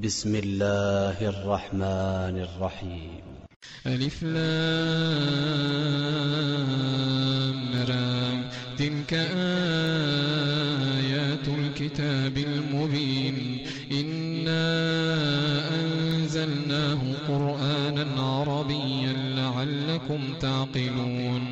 بسم الله الرحمن الرحيم. ألف لام تلك آيات الكتاب المبين. إنا أنزلناه قرآنا عربيا لعلكم تعقلون.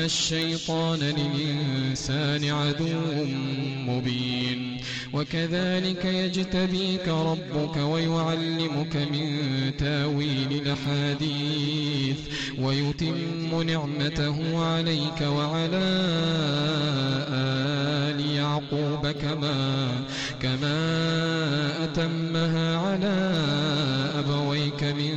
الشيطان للإنسان عدو مبين وكذلك يجتبيك ربك ويعلمك من تاويل الأحاديث ويتم نعمته عليك وعلى آل يعقوب كما كما أتمها على أبويك من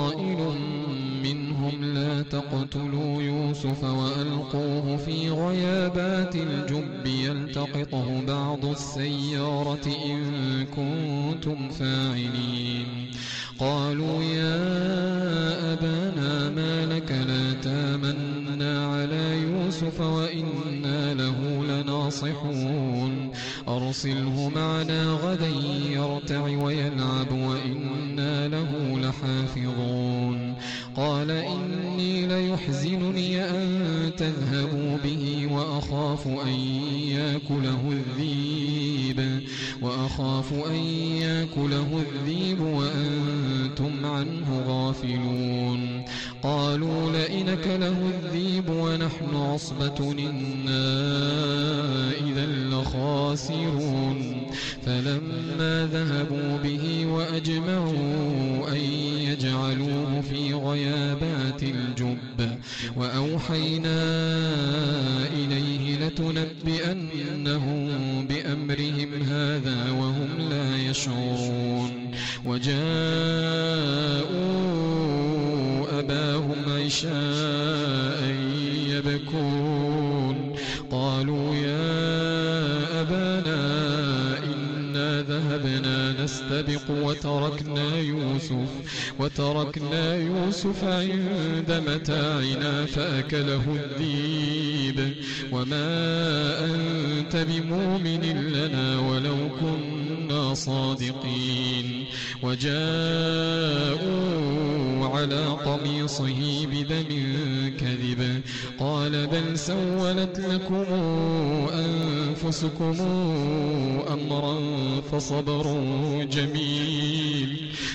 تقتلوا يوسف وألقوه في غيابات الجب يلتقطه بعض السيارة إن كنتم فاعلين. قالوا يا أبانا ما لك لا تامنا على يوسف وإنا له لناصحون. أرسله معنا غدا يرتع ويلعب وإنا له لحافظون. قال إني ليحزنني أن تذهبوا به وأخاف أن يأكله الذيب وأخاف أن يأكله الذيب وأنتم عنه غافلون. قالوا لئن كله الذيب ونحن عصبة إنا إذا لخاسرون. فلما ذهبوا به وأجمعوا وأوحينا إليه لتنبئنهم يوسف عند متاعنا فأكله الذيب وما أنت بمؤمن لنا ولو كنا صادقين. وجاءوا على قميصه بدم كذب. قال بل سولت لكم أنفسكم أمرا فصبر جميل.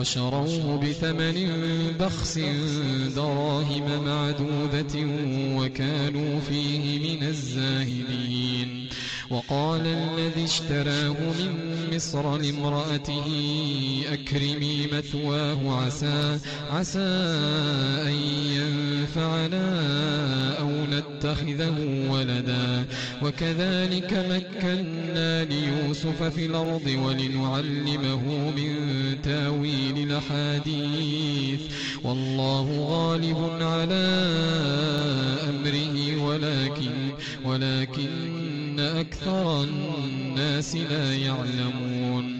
وشروه بثمن بخس دراهم معدودة وكانوا فيه من الزاهدين. وقال الذي اشتراه من مصر لامرأته أكرمي مثواه عسى عسى أن ينفعنا أو نتخذه ولدا. وكذلك مكنا ليوسف في الأرض ولنعلمه من تأويل الأحاديث. والله غالب على أمره ولكن ولكن أكثر الناس لا يعلمون.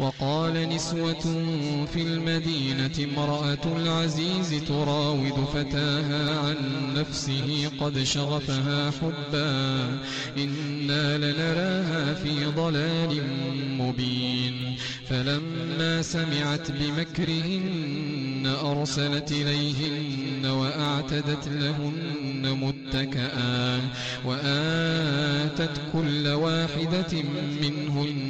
وقال نسوة في المدينة امرأة العزيز تراود فتاها عن نفسه قد شغفها حبا. إنا لنراها في ضلال مبين. فلما سمعت بمكرهن أرسلت إليهن وأعتدت لهن متكئا. وآتت كل واحدة منهن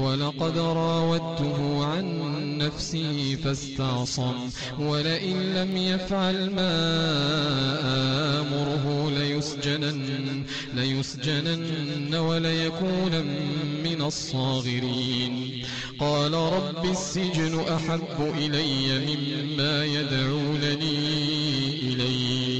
ولقد راودته عن نفسه فاستعصم ولئن لم يفعل ما آمره ليسجنن, ليسجنن وليكون من الصاغرين. قال رب السجن أحب إلي مما يدعونني إليه.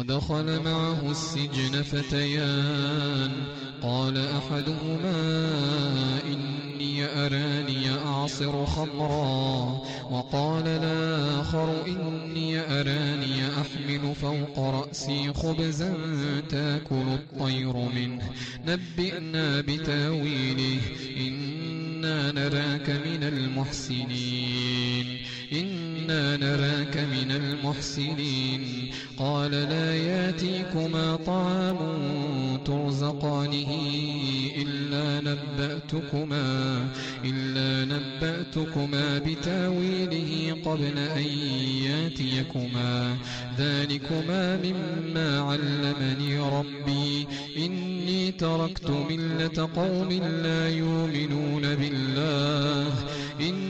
ودخل معه السجن فتيان. قال أحدهما إني أراني أعصر خمرا. وقال الآخر إني أراني أحمل فوق رأسي خبزا تأكل الطير منه. نبئنا بتاويله إنا نراك من المحسنين. إنا نراك من المحسنين. قال لا ياتيكما طعام ترزقانه إلا نبأتكما إلا نبأتكما بتأويله قبل أن ياتيكما. ذلكما مما علمني ربي. إني تركت ملة قوم لا يؤمنون بالله. إني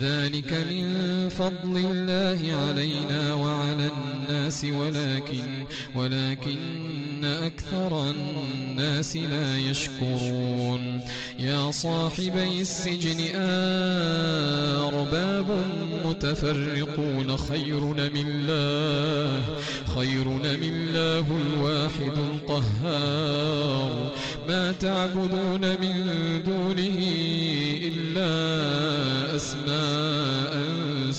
ذلك من فضل الله علينا وعلى الناس ولكن ولكن أكثر الناس لا يشكرون. يا صاحبي السجن أرباب متفرقون خير من الله خير من الله الواحد القهار. ما تعبدون من دونه إلا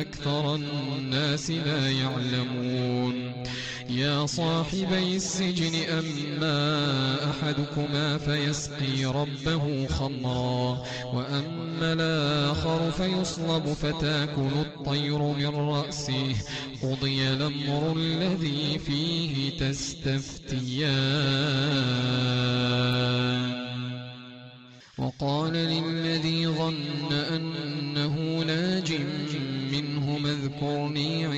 أكثر الناس لا يعلمون. يا صاحبي السجن أما أحدكما فيسقي ربه خمرا وأما الآخر فيصلب فتاكل الطير من رأسه. قضي الأمر الذي فيه تستفتيان. وقال للذي ظن ناج منه اذكرني عند ربك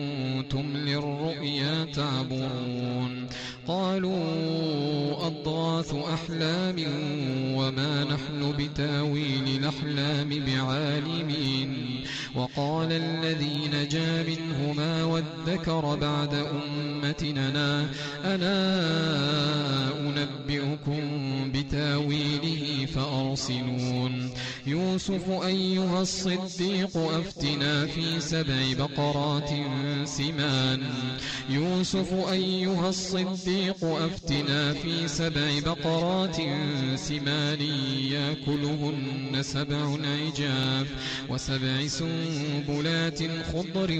كنتم للرؤيا تعبرون. قالوا أضغاث أحلام وما نحن بتاويل الأحلام بعالمين. وقال الذي نجا منهما وادكر بعد أمتنا أنا أنبئكم بتاويله فأرسلون. يوسف أيها الصديق أفتنا في سبع بقرات سمان. يوسف أيها الصديق أفتنا في سبع بقرات سمان. يأكلهن سبع عجاف وسبع سنبلات خضر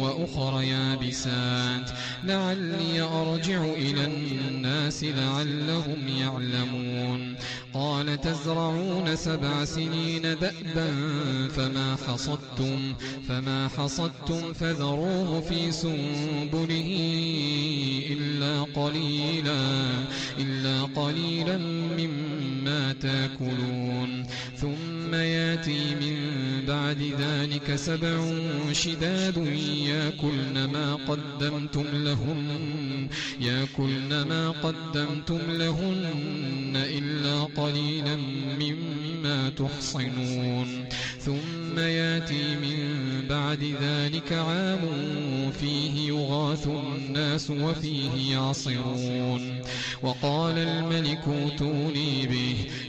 وأخر يابسات. لعلي أرجع إلى الناس لعلهم يعلمون. قال تزرعون سبع سنين دأبا فما حصدتم فما حصدتم فذروه في سنبله إلا قليلا إلا قليلا مما تأكلون. ثم ياتي من بعد ذلك سبع شداد. ياكلن ما قدمتم لهن ياكلن ما قدمتم لهن إلا قليلا مما تحصنون. ثم ياتي من بعد ذلك عام فيه يغاث الناس وفيه يعصرون. وقال الملك اوتوني به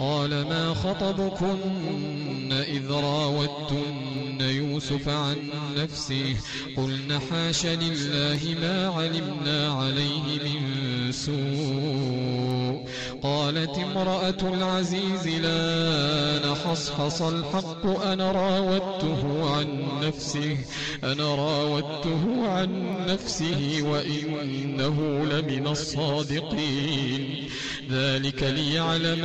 قال ما خطبكن إذ راوتن يوسف عن نفسه قلن حاش لله ما علمنا عليه من سوء وقالت امرأة العزيز لا نحصحص الحق أنا راودته عن نفسه أنا راودته عن نفسه وإنه لمن الصادقين ذلك ليعلم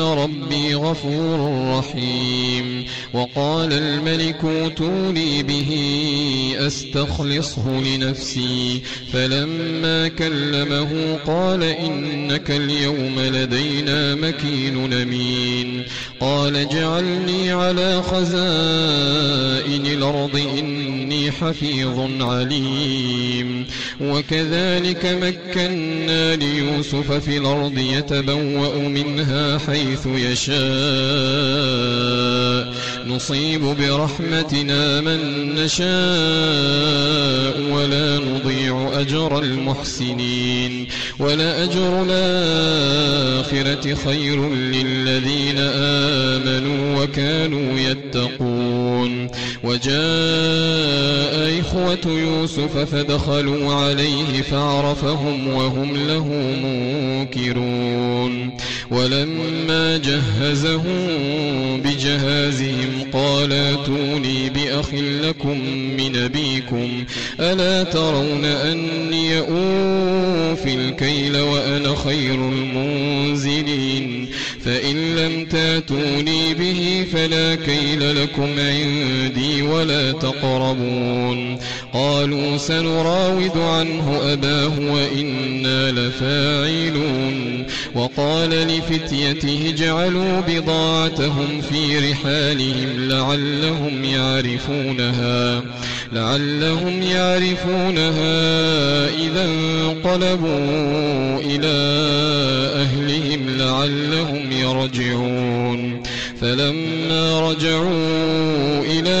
ربي غفور رحيم وقال الملك اوتوني به أستخلصه لنفسي فلما كلمه قال إنك اليوم لدينا مكين أمين قال اجعلني على خزائن الأرض إني حفيظ عليم وكذلك مكنا ليوسف في الأرض يتبوأ منها حيث يشاء. نصيب برحمتنا من نشاء ولا نضيع أجر المحسنين. ولأجر الآخرة خير للذين آمنوا وكانوا يتقون. وجاء إخوة يوسف فدخلوا عليه فعرفهم وهم له منكرون. ولما جهزهم بجهازهم قال أتوني بأخ لكم من أبيكم ألا ترون أني أوفي الكيل وأنا خير المنزلين؟ فإن لم تأتوني به فلا كيل لكم عندي ولا تقربون. قالوا سنراود عنه أباه وإنا لفاعلون. وقال لفتيته اجعلوا بضاعتهم في رحالهم لعلهم يعرفونها. لعلهم يعرفونها إذا انقلبوا إلى أهلهم لعلهم يرجعون. فلما رجعوا إلى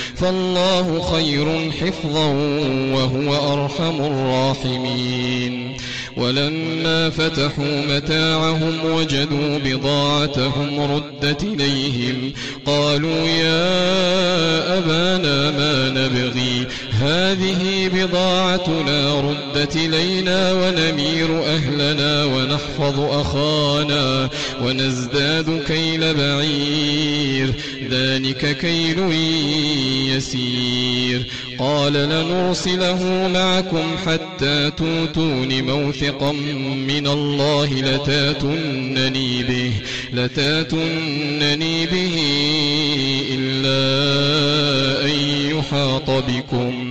فالله خير حفظا وهو أرحم الراحمين. ولما فتحوا متاعهم وجدوا بضاعتهم ردت إليهم قالوا يا أبانا ما نبغي هذه بضاعتنا ردت إلينا ونمير أهلنا ونحفظ أخانا ونزداد كيل بعير. ذلك كيل يسير. قال لنرسله معكم حتى توتون موثقا من الله لتاتونني به لتاتونني به إلا أن يحاط بكم.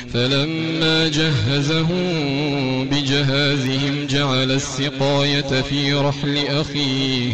فلما جهزهم بجهازهم جعل السقاية في رحل أخيه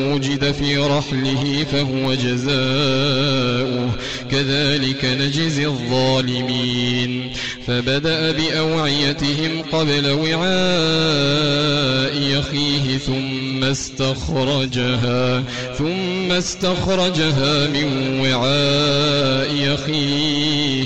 وجد في رحله فهو جزاؤه. كذلك نجزي الظالمين. فبدأ بأوعيتهم قبل وعاء أخيه ثم استخرجها ثم استخرجها من وعاء أخيه.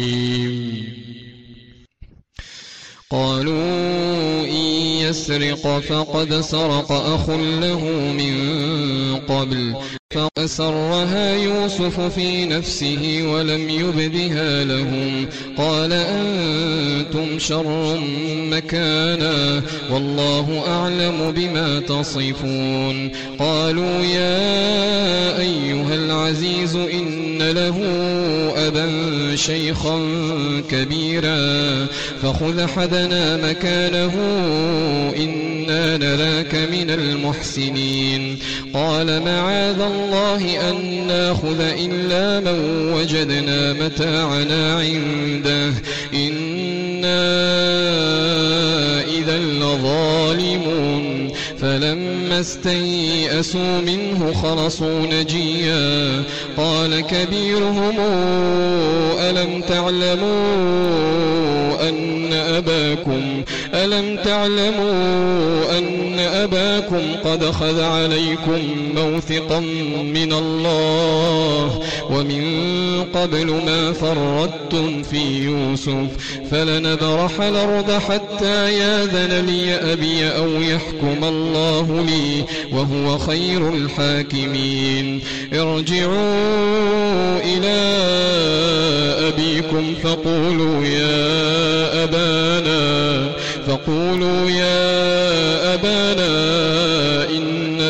قالوا إن يسرق فقد سرق أخ له من قبل. فأسرها يوسف في نفسه ولم يبدها لهم. قال أنتم شر مكانا والله أعلم بما تصفون. قالوا يا أيها العزيز إن له أبا شيخا كبيرا فخذ حدنا مكانه إنا نراك من المحسنين. قال معاذ الله أن ناخذ إلا من وجدنا متاعنا عنده. إنا إذا لظالمون فلما استيئسوا منه خلصوا نجيا. قال كبيرهم ألم تعلموا أن أباكم ألم تعلموا أن أباكم قد خذ عليكم موثقا من الله؟ ومن قبل ما فردتم في يوسف فلنبرح الأرض حتى ياذن لي أبي أو يحكم الله. لي وهو خير الحاكمين. ارجعوا إلى أبيكم فقولوا يا أبانا فقولوا يا أبانا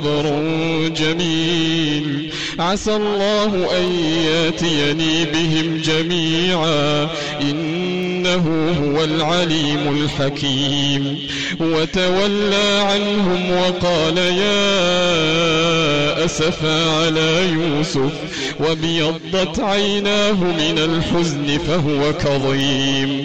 فصبر جميل. عسى الله أن يأتيني بهم جميعا. إنه هو العليم الحكيم. وتولى عنهم وقال يا أسفا على يوسف. وابيضت عيناه من الحزن فهو كظيم.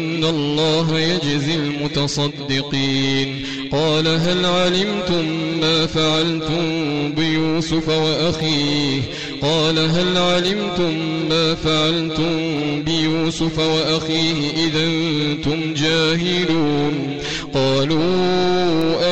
الله يجزي المتصدقين قال هل علمتم ما فعلتم بيوسف وأخيه قال هل علمتم ما فعلتم بيوسف وأخيه إذا أنتم جاهلون قالوا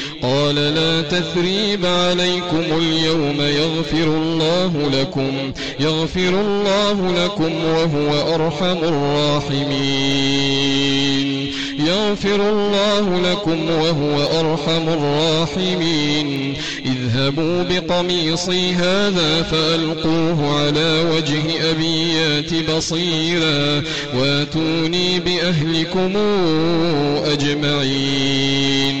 قال لا تثريب عليكم اليوم يغفر الله لكم يغفر الله لكم وهو أرحم الراحمين. يغفر الله لكم وهو أرحم الراحمين. اذهبوا بقميصي هذا فألقوه على وجه أبي يات بصيرا واتوني بأهلكم أجمعين.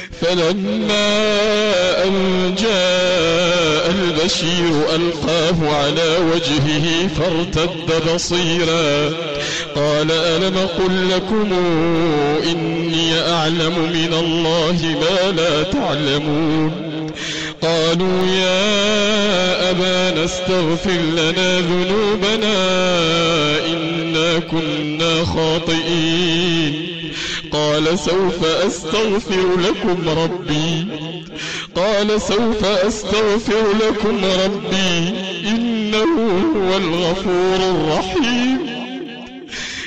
فلما أن جاء البشير ألقاه على وجهه فارتد بصيرا. قال ألم قل لكم إني أعلم من الله ما لا تعلمون. قالوا يا أبانا استغفر لنا ذنوبنا إنا كنا خاطئين. قال سوف أستغفر لكم ربي. قال سوف أستغفر لكم ربي. إنه هو الغفور الرحيم.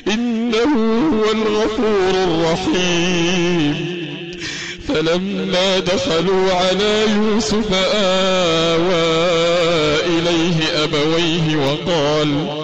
إنه هو الغفور الرحيم. فلما دخلوا على يوسف آوى إليه أبويه وقال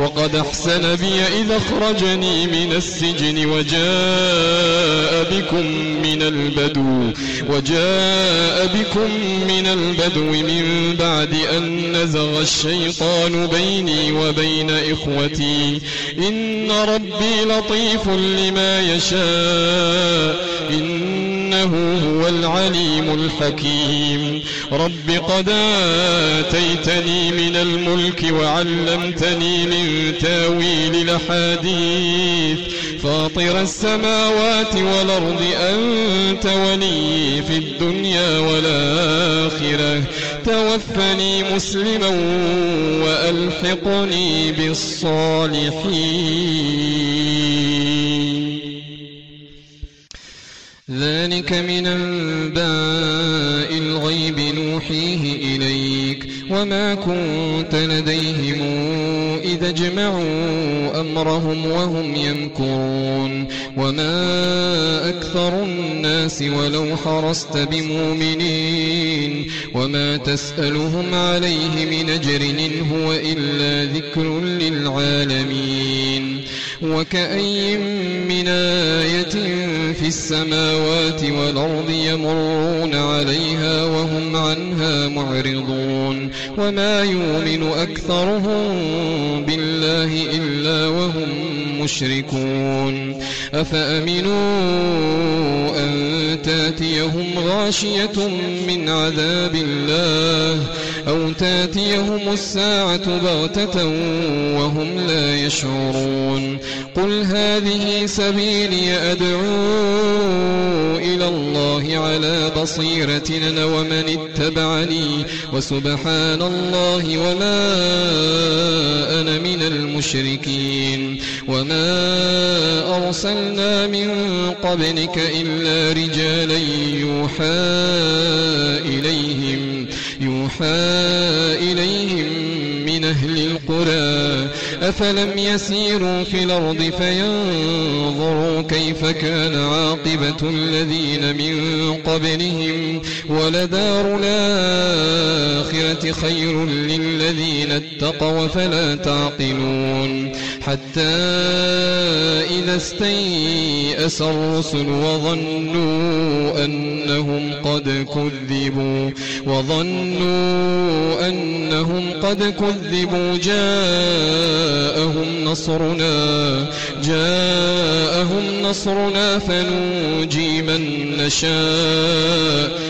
وقد أحسن بي إذا أخرجني من السجن وجاء بكم من البدو وجاء بكم من البدو من بعد أن نزغ الشيطان بيني وبين إخوتي. إن ربي لطيف لما يشاء إنه هو العليم الحكيم. رب قد آتيتني من الملك وعلمتني من تأويل الأحاديث. فاطر السماوات والأرض أنت ولي في الدنيا والآخرة. توفني مسلما وألحقني بالصالحين. ذلك من أنباء الغيب نوحيه إليك وما كنت لديهم إذا أجمعوا أمرهم وهم يمكرون وما أكثر الناس ولو حرصت بمؤمنين وما تسألهم عليه من أجر هو إلا ذكر للعالمين وكأي من آية في السماوات والأرض يمرون عليها وهم عنها معرضون وما يؤمن أكثرهم بالله إلا وهم مشركون أفأمنوا أن تأتيهم غاشية من عذاب الله أو تأتيهم الساعة بغتة وهم لا يشعرون قل هذه سبيلي أدعو إلى الله على بصيرة ومن اتبعني وسبحان الله وما أنا من المشركين وما أرسلنا من قبلك إلا رجالا يوحى إليهم إليهم من أهل القرى أفلم يسيروا في الأرض فينظروا كيف كان عاقبة الذين من قبلهم. ولدار الآخرة خير للذين اتقوا فلا تعقلون. حتى إذا استيأس الرسل وظنوا أنهم قد كذبوا وظنوا أنهم قد كذبوا جاءهم نصرنا جاءهم نصرنا فنوجي من نشاء.